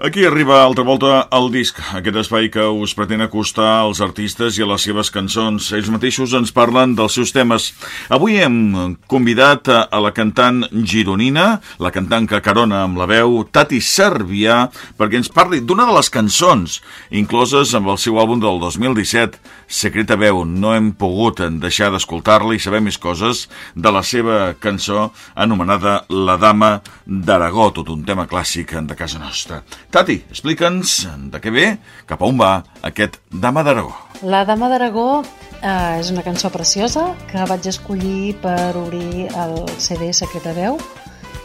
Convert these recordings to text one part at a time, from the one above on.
Aquí arriba altra volta el disc, aquest espai que us pretén acostar als artistes i a les seves cançons. Ells mateixos ens parlen dels seus temes. Avui hem convidat a la cantant gironina, la cantant que carona amb la veu, Tati Servià, perquè ens parli d'una de les cançons incloses amb el seu àlbum del 2017, Secreta Veu. No hem pogut deixar d'escoltar-la i saber més coses de la seva cançó anomenada La Dama d'Aragó, tot un tema clàssic de casa nostra. Tati, explica'ns de què ve, cap a on va aquest Dama d'Aragó. La Dama d'Aragó eh, és una cançó preciosa que vaig escollir per obrir el CD Secret de Veu.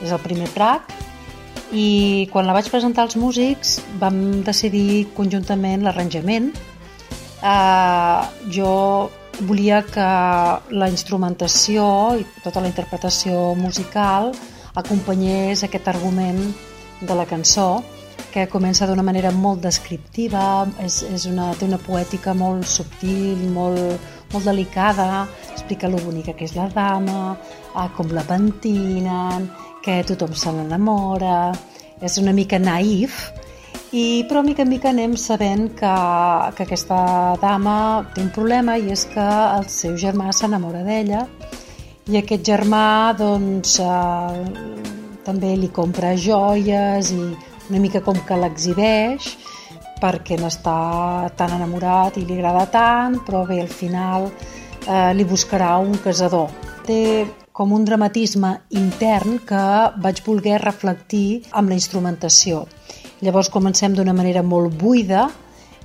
És el primer track i quan la vaig presentar als músics vam decidir conjuntament l'arranjament. Eh, jo volia que la instrumentació i tota la interpretació musical acompanyés aquest argument de la cançó que comença d'una manera molt descriptiva, és, és una, té una poètica molt subtil, molt, molt delicada, explica lo bonica que és la dama, ah, com la pentinen, que tothom se l'enamora, és una mica naïf, i, però mica en mica anem sabent que, que aquesta dama té un problema i és que el seu germà s'enamora d'ella i aquest germà doncs, eh, també li compra joies i una mica com que l'exhibeix perquè n'està tan enamorat i li agrada tant, però bé, al final eh, li buscarà un casador. Té com un dramatisme intern que vaig voler reflectir amb la instrumentació. Llavors comencem d'una manera molt buida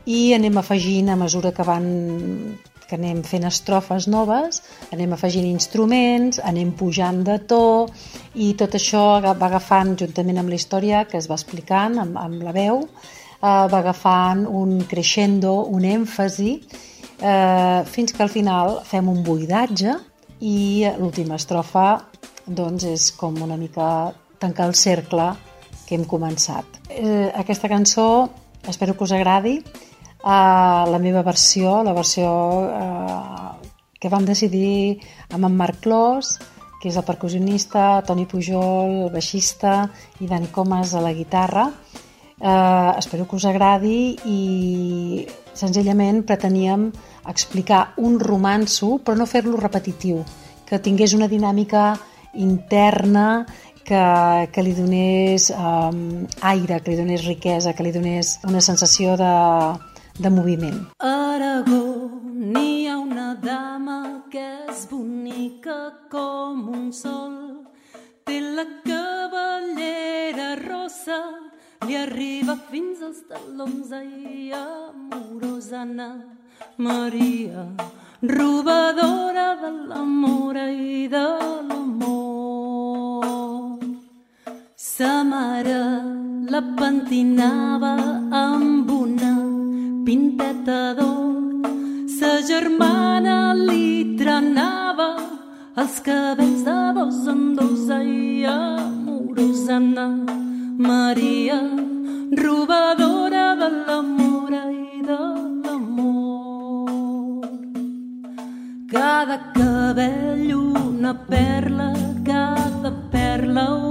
i anem afegint a mesura que van que anem fent estrofes noves, anem afegint instruments, anem pujant de to i tot això va agafant, juntament amb la història que es va explicant amb, amb la veu, eh, va agafant un crescendo, un èmfasi, eh, fins que al final fem un buidatge i l'última estrofa doncs, és com una mica tancar el cercle que hem començat. Eh, aquesta cançó espero que us agradi uh, la meva versió, la versió uh, que vam decidir amb en Marc Clos, que és el percussionista, Toni Pujol, el baixista i Dani Comas a la guitarra. Uh, espero que us agradi i senzillament preteníem explicar un romanço però no fer-lo repetitiu, que tingués una dinàmica interna que, que li donés um, aire, que li donés riquesa, que li donés una sensació de, de moviment. Aragó, n'hi ha una dama que és bonica com un sol. Té la cavallera rossa, li arriba fins als talons i Anna Maria, robadora de l'amor i de l'amor. Sa mare la pentinava amb una pinteta d'or. Sa germana li trenava els cabells de dos en dos i amorosa Anna Maria, robadora de l'amor i de l'amor. Cada cabell una perla, cada perla un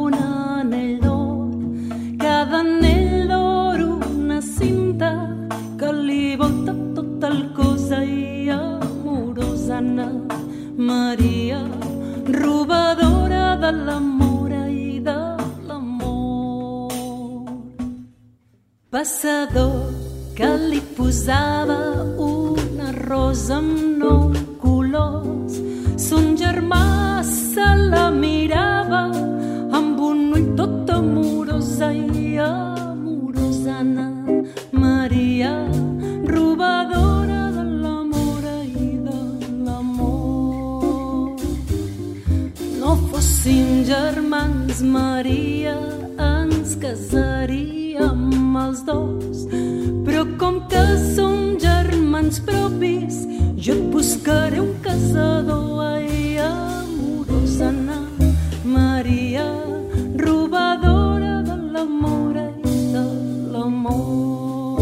Passador que li posava una rosa amb nou colors, son germà se la mirava amb un ull tot amorosa i amorosa Anna Maria, robadora de l'amor i de l'amor. No fossin germans, Maria, ens casaríem els dos. Però com que som germans propis, jo et buscaré un casador, ai, amorosa Anna Maria, robadora de l'amor i de l'amor.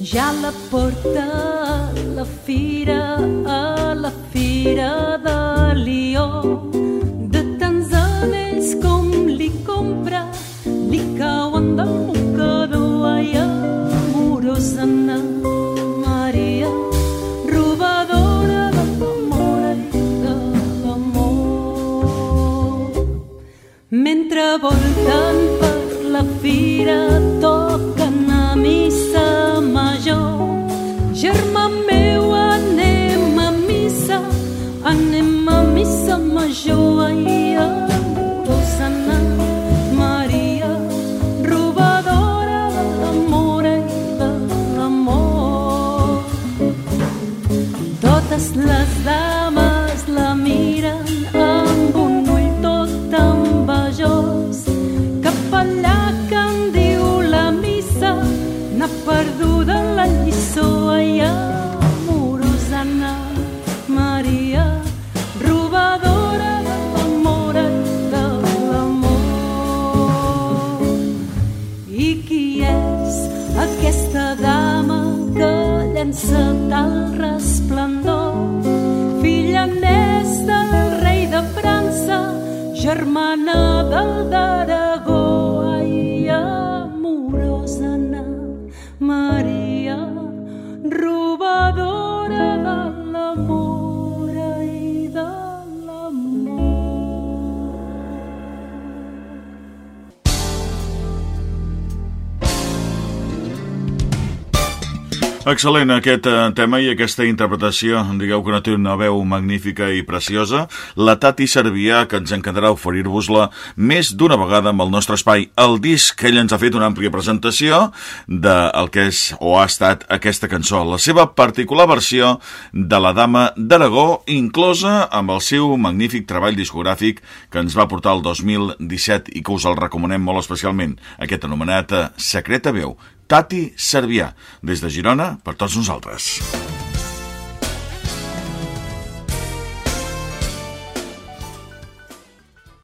Ja la porta a la fira, a la fira de Lió, voltant per la fira toquen a missa major. Germà meu, anem a missa, anem a missa major. Ai, Maria, robadora de. Totes les dames la miren amb llença tal resplendor? Filla n'és del rei de França, germana del d'Aragó. Excel·lent aquest eh, tema i aquesta interpretació, digueu que no té una veu magnífica i preciosa. La Tati Servià, que ens encantarà oferir-vos-la més d'una vegada amb el nostre espai. El disc que ell ens ha fet una àmplia presentació del que és o ha estat aquesta cançó. La seva particular versió de la Dama d'Aragó, inclosa amb el seu magnífic treball discogràfic que ens va portar el 2017 i que us el recomanem molt especialment, aquest anomenat eh, Secreta Veu, Tati Servià, des de Girona per tots nosaltres.